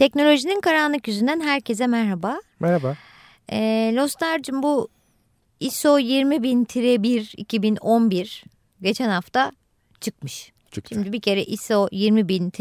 Teknolojinin karanlık yüzünden herkese merhaba. Merhaba. Ee, Lostar'cığım bu ISO 20000-1 2011 geçen hafta çıkmış. Çıktı. Şimdi bir kere ISO 20000